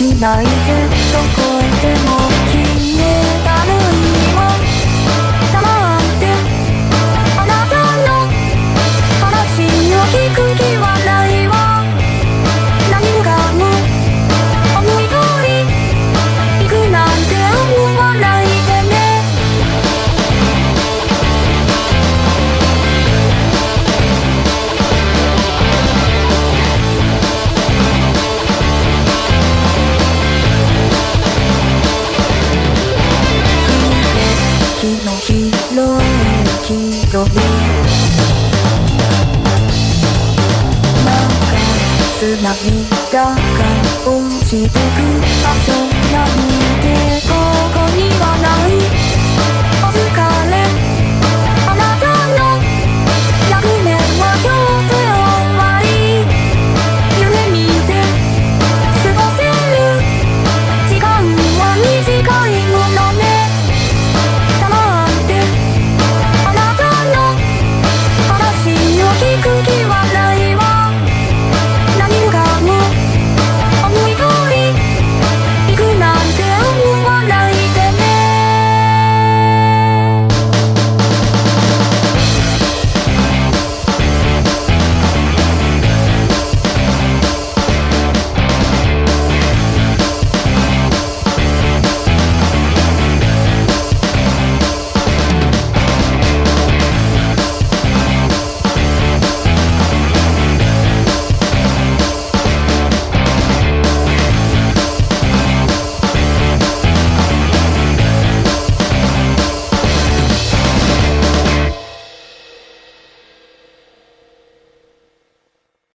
しないでどこ超でもどりなんか津波が感じてく。場所なにでこく